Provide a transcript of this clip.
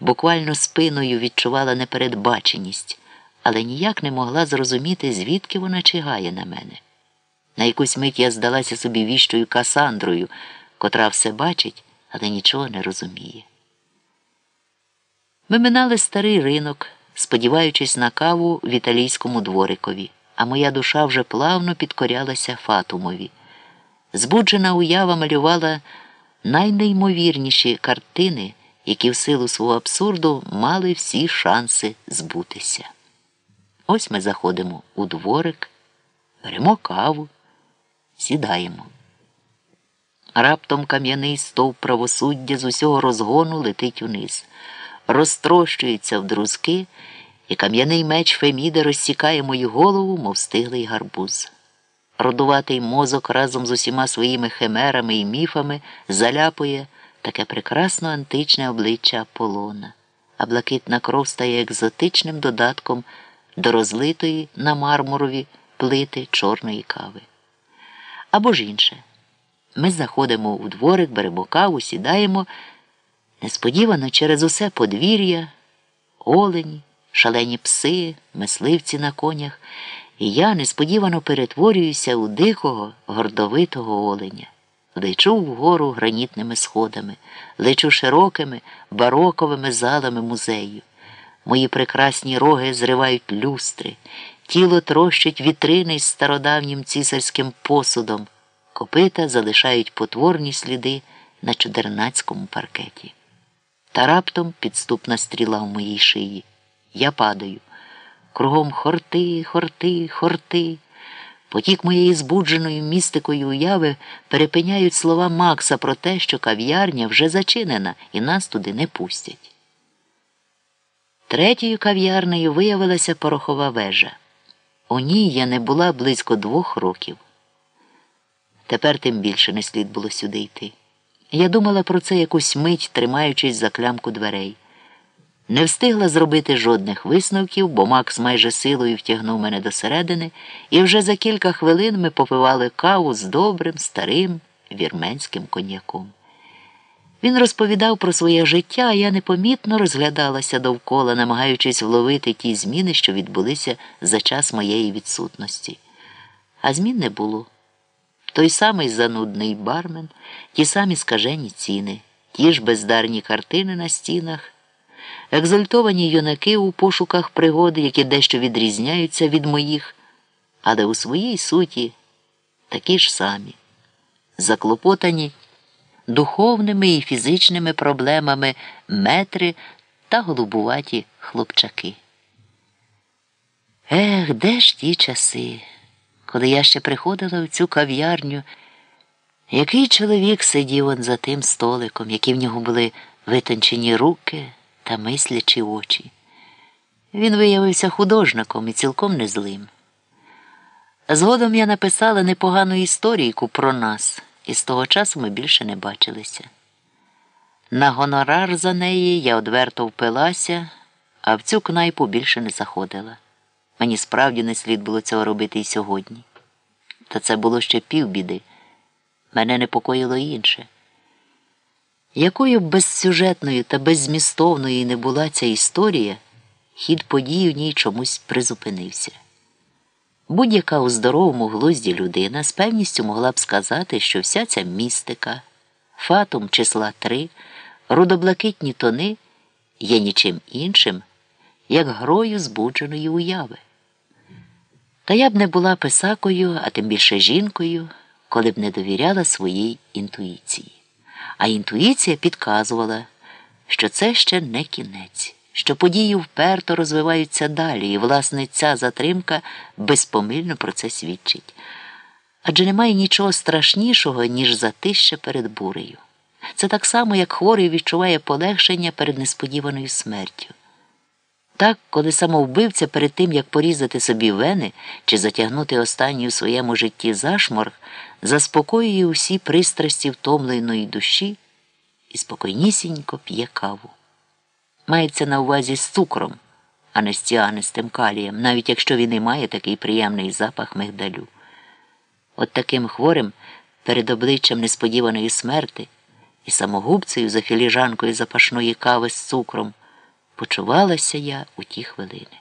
буквально спиною відчувала непередбаченість, але ніяк не могла зрозуміти, звідки вона чигає на мене. На якусь мить я здалася собі віщою Касандрою, котра все бачить, але нічого не розуміє. Ми минали старий ринок, сподіваючись на каву в італійському дворикові, а моя душа вже плавно підкорялася Фатумові. Збуджена уява малювала найнеймовірніші картини, які в силу свого абсурду мали всі шанси збутися. Ось ми заходимо у дворик, беремо каву, сідаємо. Раптом кам'яний стовп правосуддя з усього розгону летить униз, розтрощується в друзки, і кам'яний меч Феміди розсікає мою голову, мов стиглий гарбуз. Родуватий мозок разом з усіма своїми химерами і міфами заляпує таке прекрасно античне обличчя Аполлона, а блакитна кров стає екзотичним додатком до розлитої на мармурові плити чорної кави. Або ж інше. Ми заходимо у дворик, беремо каву, сідаємо. Несподівано через усе подвір'я, олені, шалені пси, мисливці на конях, і я несподівано перетворююся у дикого, гордовитого оленя. Лечу вгору гранітними сходами, лечу широкими, бароковими залами музею. Мої прекрасні роги зривають люстри, тіло трощить вітрини з стародавнім цісарським посудом, копита залишають потворні сліди на чудернацькому паркеті. Та раптом підступна стріла в моїй шиї. Я падаю. Кругом хорти, хорти, хорти. Потік моєї збудженої містикою уяви перепиняють слова Макса про те, що кав'ярня вже зачинена і нас туди не пустять. Третьою кав'ярнею виявилася порохова вежа. У ній я не була близько двох років. Тепер тим більше не слід було сюди йти. Я думала про це якусь мить, тримаючись за клямку дверей. Не встигла зробити жодних висновків, бо Макс майже силою втягнув мене до середини, і вже за кілька хвилин ми попивали каву з добрим, старим вірменським коньяком. Він розповідав про своє життя, а я непомітно розглядалася довкола, намагаючись вловити ті зміни, що відбулися за час моєї відсутності. А змін не було. Той самий занудний бармен, ті самі скажені ціни, ті ж бездарні картини на стінах, екзальтовані юнаки у пошуках пригоди, які дещо відрізняються від моїх, але у своїй суті такі ж самі, заклопотані духовними і фізичними проблемами метри та голубуваті хлопчаки. Ех, де ж ті часи? коли я ще приходила в цю кав'ярню, який чоловік сидів он за тим столиком, які в нього були витончені руки та мислячі очі. Він виявився художником і цілком не злим. Згодом я написала непогану історійку про нас, і з того часу ми більше не бачилися. На гонорар за неї я одверто впилася, а в цю кнайпу більше не заходила. Мені справді не слід було цього робити і сьогодні. Та це було ще півбіди. Мене непокоїло інше. Якою безсюжетною та беззмістовною не була ця історія, хід подій у ній чомусь призупинився. Будь-яка у здоровому глузді людина з певністю могла б сказати, що вся ця містика, фатум числа три, рудоблакитні тони є нічим іншим, як грою збудженої уяви. Та я б не була писакою, а тим більше жінкою, коли б не довіряла своїй інтуїції. А інтуїція підказувала, що це ще не кінець, що події вперто розвиваються далі, і, власне, ця затримка безпомильно про це свідчить. Адже немає нічого страшнішого, ніж затища перед бурею. Це так само, як хворий відчуває полегшення перед несподіваною смертю. Так, коли самовбивця перед тим, як порізати собі вени чи затягнути останній у своєму житті зашморг, заспокоює усі пристрасті втомленої душі і спокійнісінько п'є каву. Мається на увазі з цукром, а не з ціанистим калієм, навіть якщо він і має такий приємний запах мигдалю. От таким хворим перед обличчям несподіваної смерти і самогубцею за філіжанкою запашної кави з цукром. Почувалася я у ті хвилини.